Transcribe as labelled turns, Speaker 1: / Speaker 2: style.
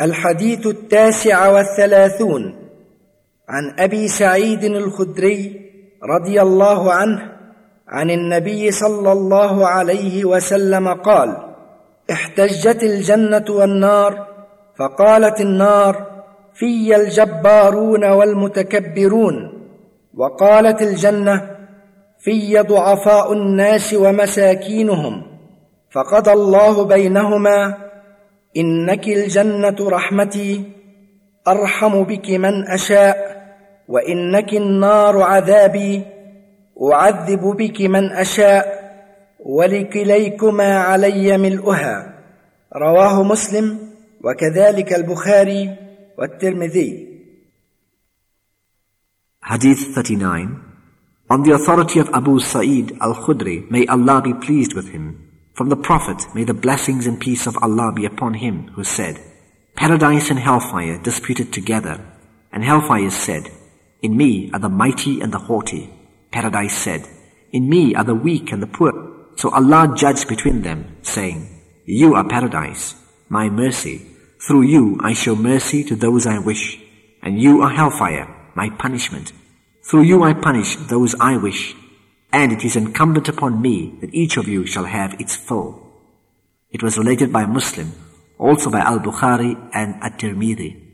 Speaker 1: الحديث التاسع والثلاثون عن أبي سعيد الخدري رضي الله عنه عن النبي صلى الله عليه وسلم قال احتجت الجنة والنار فقالت النار في الجبارون والمتكبرون وقالت الجنة في ضعفاء الناس ومساكينهم فقضى الله بينهما إنك الجنة رحمتي أرحم بك من أشاء وإنك النار عذابي أعذب بك من أشاء ولكليكما علي ملؤها رواه مسلم وكذلك البخاري والترمذي.
Speaker 2: Hadith 39 On the authority of Abu Sa'id al-Khudri, may Allah be pleased with him, From the Prophet, may the blessings and peace of Allah be upon him, who said, Paradise and hellfire disputed together, and hellfire said, In me are the mighty and the haughty. Paradise said, In me are the weak and the poor. So Allah judged between them, saying, You are paradise, my mercy. Through you I show mercy to those I wish, and you are hellfire, my punishment. Through you I punish those I wish, and it is incumbent upon me that each of you shall have its full. It was related by Muslim, also by Al-Bukhari and At-Tirmidhi.